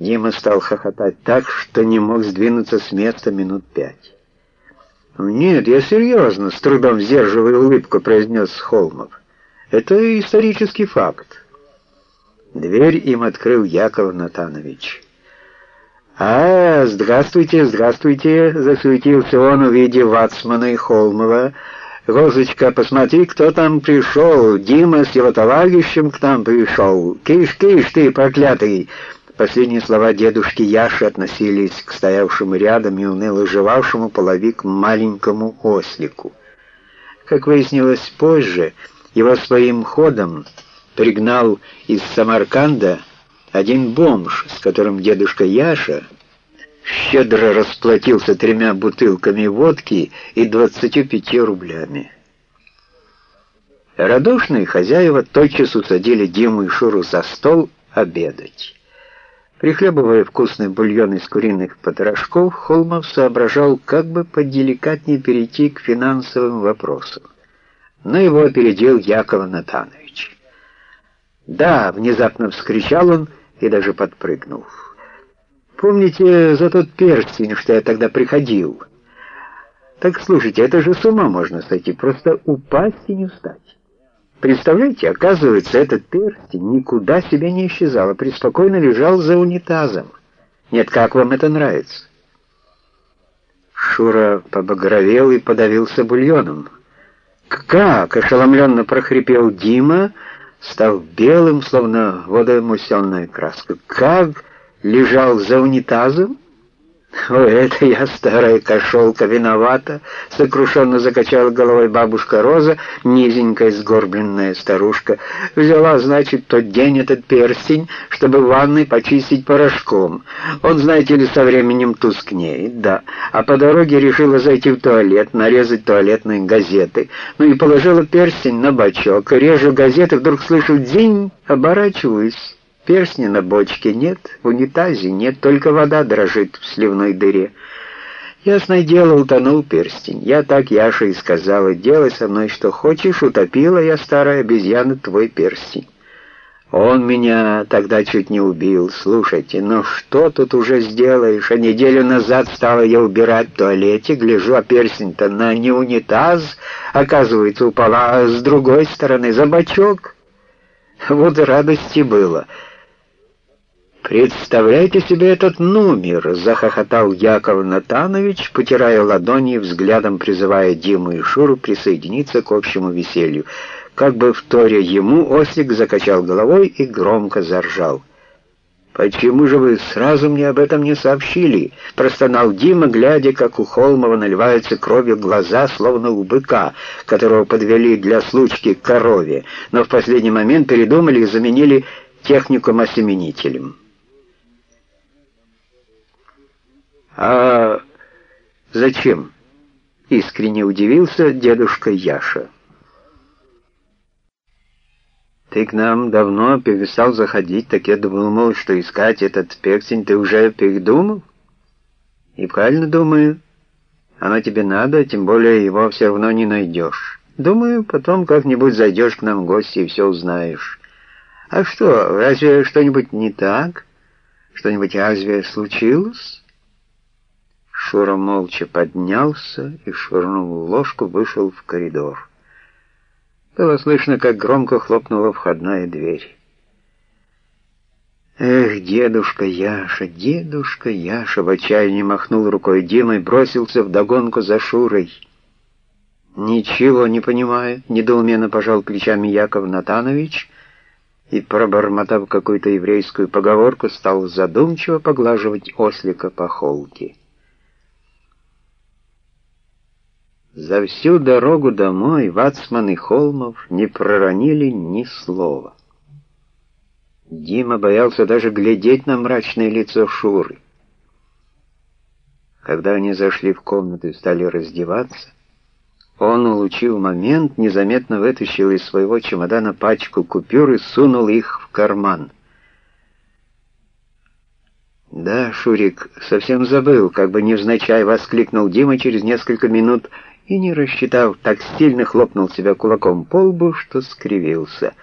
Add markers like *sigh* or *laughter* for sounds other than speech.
Дима стал хохотать так, что не мог сдвинуться с места минут пять. «Нет, я серьезно», — с трудом сдерживая улыбку, произнес Холмов. «Это исторический факт». Дверь им открыл Яков Натанович. «А, здравствуйте, здравствуйте!» — засуетился он, увидев Вацмана и Холмова. «Розочка, посмотри, кто там пришел! Дима с его товарищем к нам пришел! Киш, киш ты, проклятый!» Последние слова дедушки Яши относились к стоявшему рядом и уныло жевавшему половик маленькому ослику. Как выяснилось позже, его своим ходом пригнал из Самарканда один бомж, с которым дедушка Яша щедро расплатился тремя бутылками водки и двадцатью пяти рублями. Радушные хозяева тотчас усадили Диму и Шуру за стол обедать. Прихлебывая вкусный бульон из куриных потрошков, Холмов соображал, как бы поделикатнее перейти к финансовым вопросам. Но его опередил Яков Натанович. «Да!» — внезапно вскричал он и даже подпрыгнул. «Помните за тот перстень, что я тогда приходил? Так слушайте, это же с ума можно сойти, просто упасть и не встать». Представляете, оказывается, этот перстень никуда себе не исчезал, а преспокойно лежал за унитазом. Нет, как вам это нравится? Шура побагровел и подавился бульоном. «Как?» — ошеломленно прохрипел Дима, став белым, словно водоэмульсионная краска. «Как лежал за унитазом?» *laughs* «О, это я, старая кошелка, виновата!» — сокрушенно закачала головой бабушка Роза, низенькая сгорбленная старушка. «Взяла, значит, тот день этот перстень, чтобы ванной почистить порошком. Он, знаете ли, со временем тускнеет, да. А по дороге решила зайти в туалет, нарезать туалетные газеты. Ну и положила перстень на бачок. Режу газеты, вдруг слышу «дзинь», оборачиваюсь». Перстня на бочке нет, в унитазе нет, только вода дрожит в сливной дыре. Ясное дело, утонул перстень. Я так Яше и сказала, делай со мной что хочешь, утопила я, старая обезьяна, твой перстень. Он меня тогда чуть не убил. Слушайте, ну что тут уже сделаешь? А неделю назад стала я убирать в туалете, гляжу, а перстень-то на не унитаз, оказывается, упала, а с другой стороны за бачок. Вот радости было. «Представляете себе этот номер!» — захохотал Яков Натанович, потирая ладони и взглядом призывая Диму и Шуру присоединиться к общему веселью. Как бы вторя ему, Ослик закачал головой и громко заржал. «Почему же вы сразу мне об этом не сообщили?» — простонал Дима, глядя, как у Холмова наливаются кровью глаза, словно у быка, которого подвели для случки к корове, но в последний момент передумали и заменили техникум-осеменителем. «А зачем?» — искренне удивился дедушка Яша. «Ты к нам давно перестал заходить, так я думал, что искать этот перстень ты уже передумал?» «И правильно думаю. Оно тебе надо, тем более его все равно не найдешь. Думаю, потом как-нибудь зайдешь к нам в гости и все узнаешь. А что, разве что-нибудь не так? Что-нибудь разве случилось?» Шура молча поднялся и, швырнув ложку, вышел в коридор. Было слышно, как громко хлопнула входная дверь. «Эх, дедушка Яша, дедушка Яша!» В отчаянии махнул рукой Дима и бросился вдогонку за Шурой. «Ничего не понимает», — недоуменно пожал плечами Яков Натанович и, пробормотав какую-то еврейскую поговорку, стал задумчиво поглаживать ослика по холке. За всю дорогу домой Вацман и Холмов не проронили ни слова. Дима боялся даже глядеть на мрачное лицо Шуры. Когда они зашли в комнату и стали раздеваться, он, улучив момент, незаметно вытащил из своего чемодана пачку купюр и сунул их в карман. «Да, Шурик, совсем забыл», — как бы невзначай воскликнул Дима через несколько минут, — и, не рассчитав, так сильно хлопнул себя кулаком по лбу, что скривился —